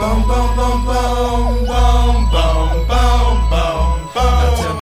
bum bum bum bum.